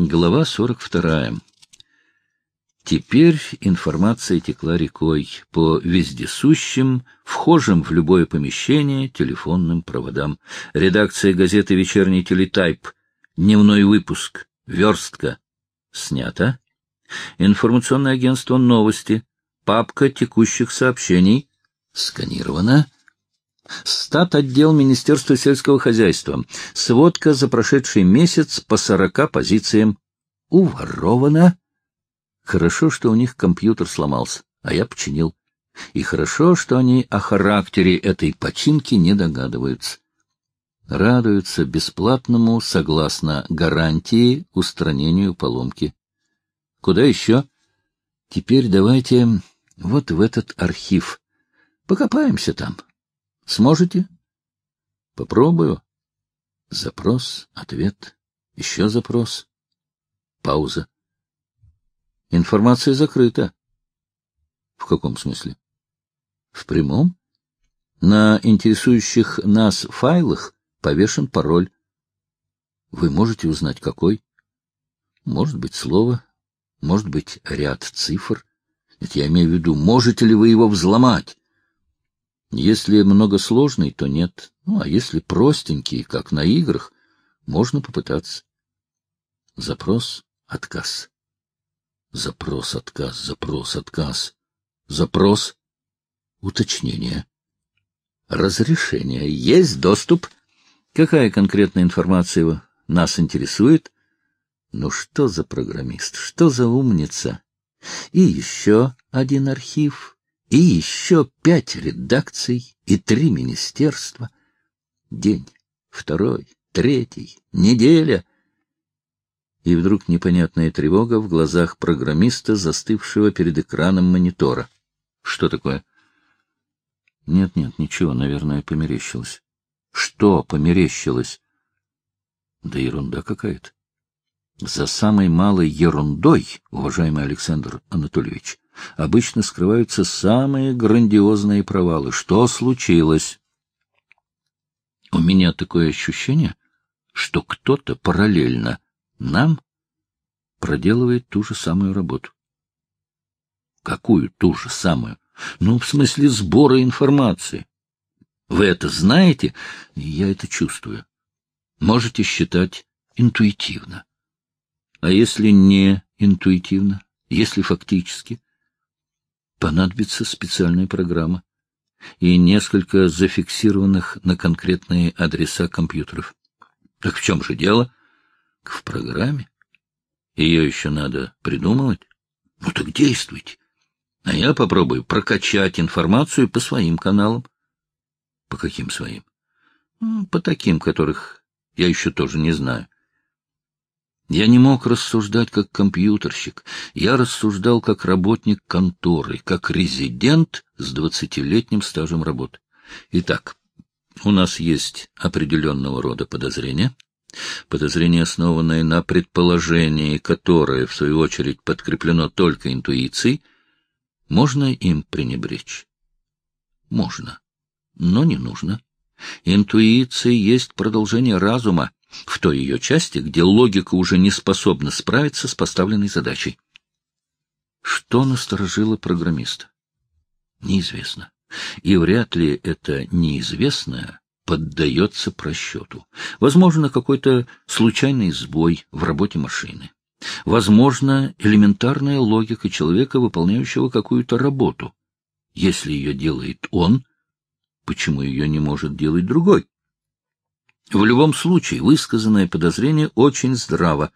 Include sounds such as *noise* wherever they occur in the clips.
Глава 42. Теперь информация текла рекой по вездесущим, вхожим в любое помещение телефонным проводам. Редакция газеты «Вечерний телетайп», дневной выпуск, верстка, снято. Информационное агентство «Новости», папка текущих сообщений, сканировано. Стат-отдел Министерства сельского хозяйства. Сводка за прошедший месяц по сорока позициям. Уворовано. Хорошо, что у них компьютер сломался, а я починил. И хорошо, что они о характере этой починки не догадываются. Радуются бесплатному, согласно гарантии, устранению поломки. Куда еще? Теперь давайте вот в этот архив. Покопаемся там. Сможете? Попробую. Запрос, ответ, еще запрос. Пауза. Информация закрыта. В каком смысле? В прямом. На интересующих нас файлах повешен пароль. Вы можете узнать, какой? Может быть, слово, может быть, ряд цифр. Это я имею в виду, можете ли вы его взломать? Если многосложный, то нет. Ну, а если простенький, как на играх, можно попытаться. Запрос — отказ. Запрос — отказ, запрос — отказ. Запрос — уточнение. Разрешение. Есть доступ. Какая конкретная информация нас интересует? Ну что за программист, что за умница? И еще один архив и еще пять редакций и три министерства. День, второй, третий, неделя. И вдруг непонятная тревога в глазах программиста, застывшего перед экраном монитора. Что такое? Нет-нет, ничего, наверное, померещилось. Что померещилось? Да ерунда какая-то. За самой малой ерундой, уважаемый Александр Анатольевич, обычно скрываются самые грандиозные провалы. Что случилось? У меня такое ощущение, что кто-то параллельно нам проделывает ту же самую работу. Какую ту же самую? Ну, в смысле сбора информации. Вы это знаете, я это чувствую. Можете считать интуитивно. А если не интуитивно, если фактически? понадобится специальная программа и несколько зафиксированных на конкретные адреса компьютеров. Так в чем же дело? В программе. Ее еще надо придумывать. Ну так действуйте. А я попробую прокачать информацию по своим каналам. По каким своим? По таким, которых я еще тоже не знаю. Я не мог рассуждать как компьютерщик, я рассуждал как работник конторы, как резидент с двадцатилетним стажем работы. Итак, у нас есть определенного рода подозрения, подозрение, основанное на предположении, которое, в свою очередь, подкреплено только интуицией, можно им пренебречь? Можно, но не нужно. Интуиция есть продолжение разума, в той ее части, где логика уже не способна справиться с поставленной задачей. Что насторожило программиста? Неизвестно. И вряд ли это неизвестное поддается просчету. Возможно, какой-то случайный сбой в работе машины. Возможно, элементарная логика человека, выполняющего какую-то работу. Если ее делает он, почему ее не может делать другой? В любом случае, высказанное подозрение очень здраво.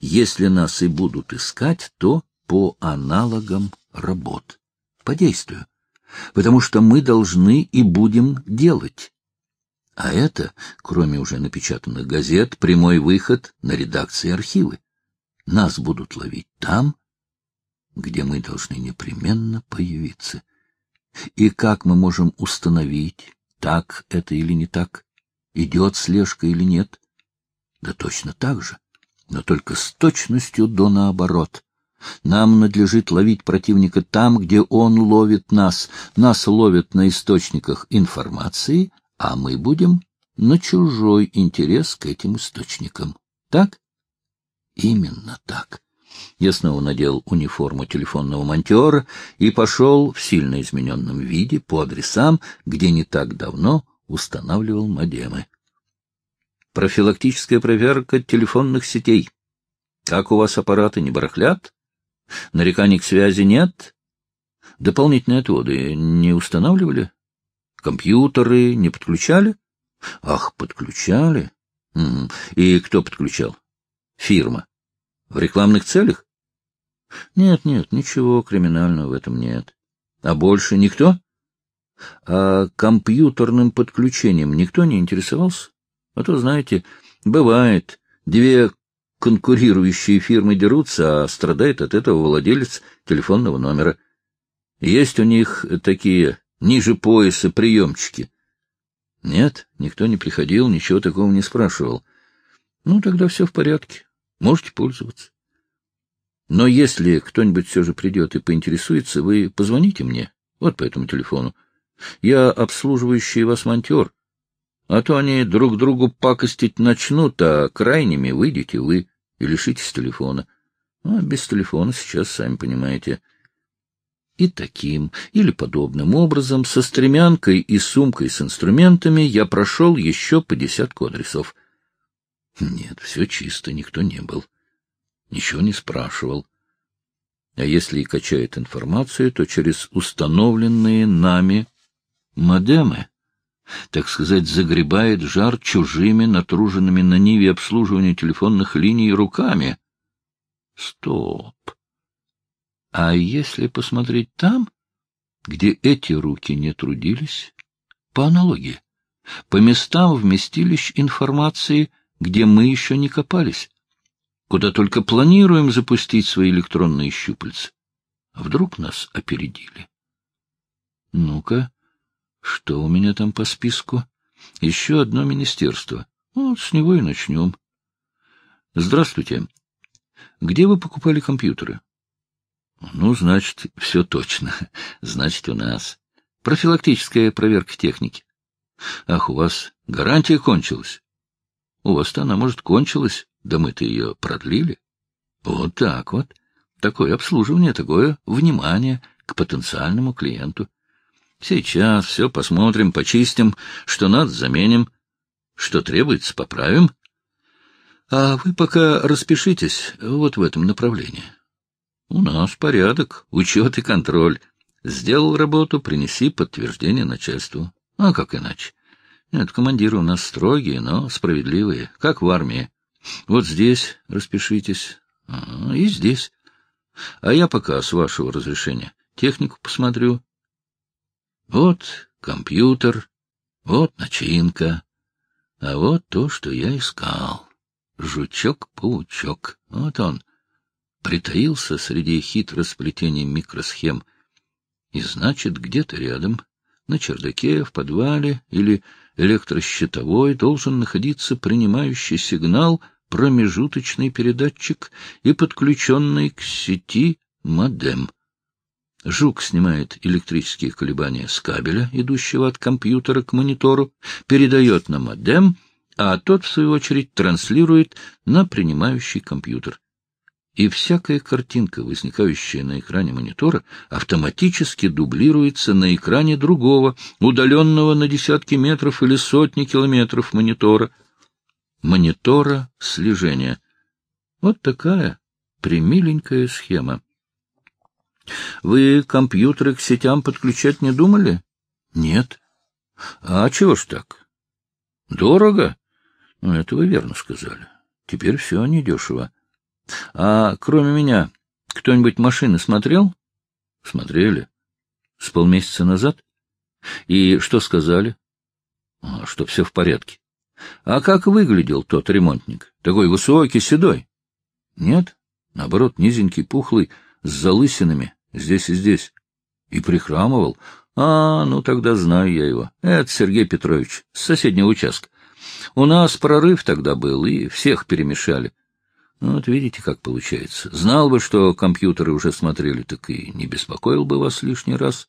Если нас и будут искать, то по аналогам работ, по действию, потому что мы должны и будем делать. А это, кроме уже напечатанных газет, прямой выход на редакции архивы. Нас будут ловить там, где мы должны непременно появиться. И как мы можем установить, так это или не так? Идет слежка или нет. Да точно так же, но только с точностью до наоборот. Нам надлежит ловить противника там, где он ловит нас. Нас ловят на источниках информации, а мы будем на чужой интерес к этим источникам. Так? Именно так. Я снова надел униформу телефонного монтера и пошел в сильно измененном виде по адресам, где не так давно устанавливал модемы. Профилактическая проверка телефонных сетей. Как у вас аппараты не барахлят? Нареканий к связи нет? Дополнительные отводы не устанавливали? Компьютеры не подключали? Ах, подключали. И кто подключал? Фирма. В рекламных целях? Нет, нет, ничего криминального в этом нет. А больше никто? А компьютерным подключением никто не интересовался? А то, знаете, бывает, две конкурирующие фирмы дерутся, а страдает от этого владелец телефонного номера. Есть у них такие ниже пояса приемчики. Нет, никто не приходил, ничего такого не спрашивал. Ну, тогда все в порядке. Можете пользоваться. Но если кто-нибудь все же придет и поинтересуется, вы позвоните мне, вот по этому телефону. Я обслуживающий вас монтер. А то они друг другу пакостить начнут, а крайними выйдете вы и лишитесь телефона. А без телефона сейчас, сами понимаете. И таким или подобным образом, со стремянкой и сумкой с инструментами, я прошел еще по десятку адресов. Нет, все чисто, никто не был. Ничего не спрашивал. А если и качает информацию, то через установленные нами модемы так сказать, загребает жар чужими, натруженными на ниве обслуживания телефонных линий руками. Стоп! А если посмотреть там, где эти руки не трудились, по аналогии, по местам вместилищ информации, где мы еще не копались, куда только планируем запустить свои электронные щупальца, вдруг нас опередили? Ну-ка, что у меня там по списку? Еще одно министерство. Вот с него и начнем. Здравствуйте. Где вы покупали компьютеры? Ну, значит, все точно. *laughs* Значит, у нас. Профилактическая проверка техники. Ах, у вас гарантия кончилась. У вас-то она, может, кончилась, да мы-то ее продлили. Вот так вот. Такое обслуживание, такое внимание к потенциальному клиенту. Сейчас все посмотрим, почистим, что надо заменим, что требуется поправим. А вы пока распишитесь вот в этом направлении. У нас порядок, учет и контроль. Сделал работу, принеси подтверждение начальству. А как иначе? Нет, командиры у нас строгие, но справедливые, как в армии. Вот здесь распишитесь, а, и здесь. А я пока, с вашего разрешения, технику посмотрю, вот компьютер, вот начинка, а вот то, что я искал. Жучок-паучок. Вот он. Притаился среди хитросплетений микросхем. И значит, где-то рядом, на чердаке, в подвале или электрощитовой должен находиться принимающий сигнал промежуточный передатчик и подключенный к сети модем. Жук снимает электрические колебания с кабеля, идущего от компьютера к монитору, передает на модем, а тот, в свою очередь, транслирует на принимающий компьютер. И всякая картинка, возникающая на экране монитора, автоматически дублируется на экране другого, удаленного на десятки метров или сотни километров монитора. Монитора слежения. Вот такая примиленькая схема. Вы компьютеры к сетям подключать не думали? Нет. А чего ж так? Дорого? Ну, это вы верно сказали. Теперь все недешево. А кроме меня, кто-нибудь машины смотрел? Смотрели. С полмесяца назад? И что сказали? А, что все в порядке. А как выглядел тот ремонтник? Такой высокий, седой? Нет, наоборот, низенький, пухлый, с залысинами, здесь и здесь. И прихрамывал. А, ну тогда знаю я его. Это Сергей Петрович, с соседнего участка. У нас прорыв тогда был, и всех перемешали. Ну, вот видите, как получается. Знал бы, что компьютеры уже смотрели, так и не беспокоил бы вас лишний раз.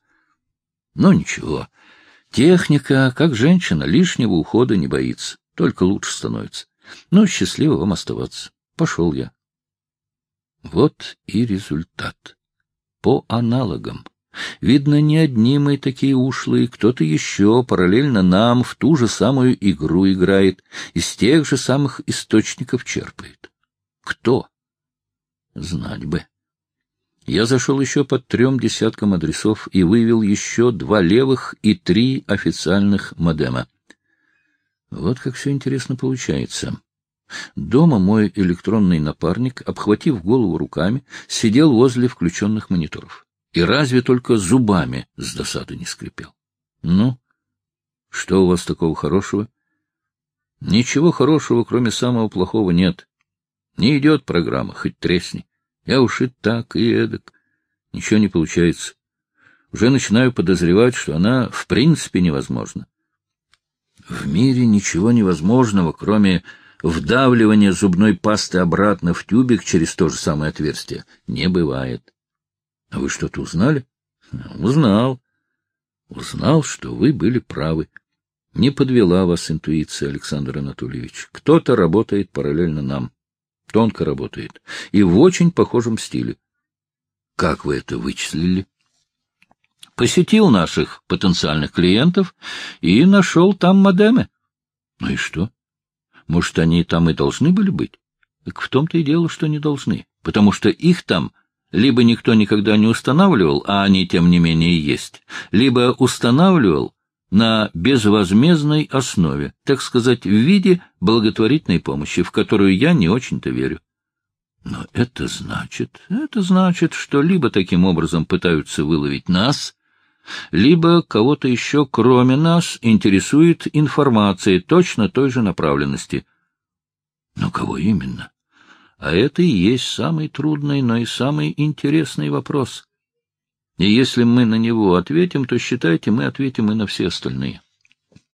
Но ничего. Техника, как женщина, лишнего ухода не боится, только лучше становится. Ну, счастливо вам оставаться. Пошел я. Вот и результат. По аналогам. Видно, не одни мы такие ушлые, кто-то еще параллельно нам в ту же самую игру играет, из тех же самых источников черпает. Кто? Знать бы. Я зашел еще под трем десяткам адресов и вывел еще два левых и три официальных модема. Вот как все интересно получается. Дома мой электронный напарник, обхватив голову руками, сидел возле включенных мониторов. И разве только зубами с досады не скрипел. Ну, что у вас такого хорошего? Ничего хорошего, кроме самого плохого, нет. Не идет программа, хоть тресни. Я уж и так, и эдак. Ничего не получается. Уже начинаю подозревать, что она в принципе невозможна. В мире ничего невозможного, кроме вдавливания зубной пасты обратно в тюбик через то же самое отверстие, не бывает. А вы что-то узнали? Узнал. Узнал, что вы были правы. Не подвела вас интуиция, Александр Анатольевич. Кто-то работает параллельно нам. Тонко работает. И в очень похожем стиле. Как вы это вычислили? Посетил наших потенциальных клиентов и нашел там модемы. Ну и что? Может, они там и должны были быть? Так в том-то и дело, что не должны, потому что их там либо никто никогда не устанавливал, а они, тем не менее, есть, либо устанавливал на безвозмездной основе, так сказать, в виде благотворительной помощи, в которую я не очень-то верю. Но это значит, это значит, что либо таким образом пытаются выловить нас, либо кого-то еще, кроме нас, интересует информация точно той же направленности. Но кого именно? А это и есть самый трудный, но и самый интересный вопрос. И если мы на него ответим, то считайте, мы ответим и на все остальные.